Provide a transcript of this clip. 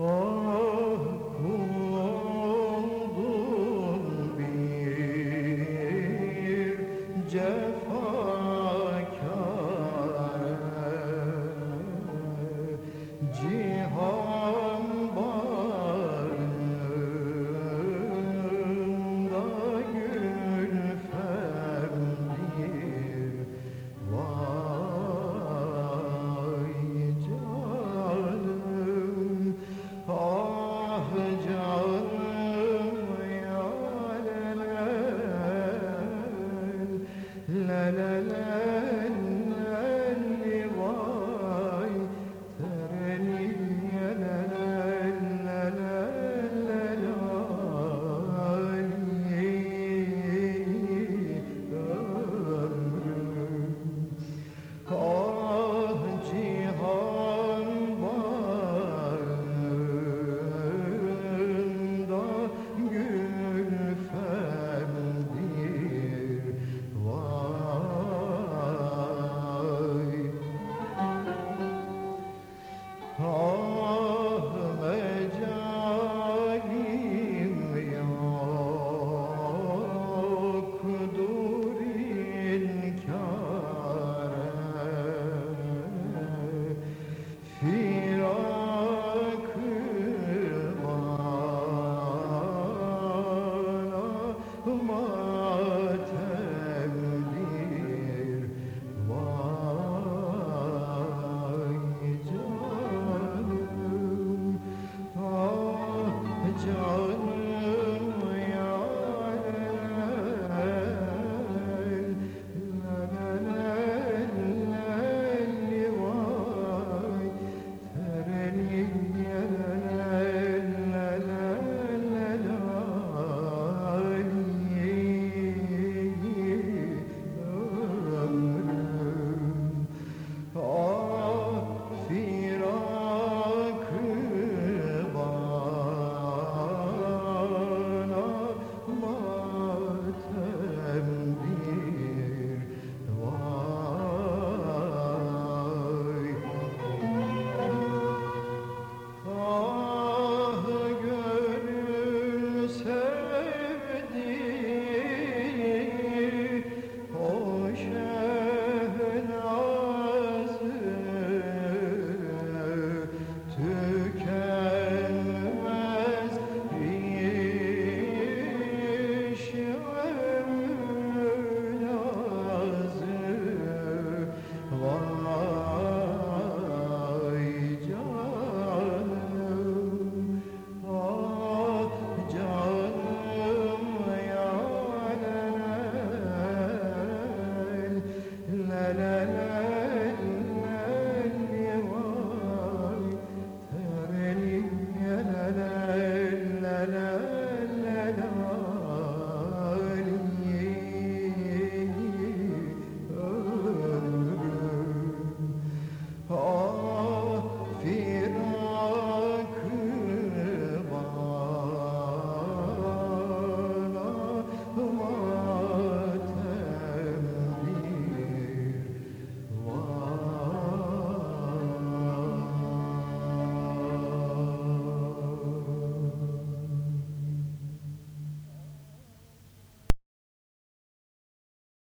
Mahkum oldum bir cevap. la la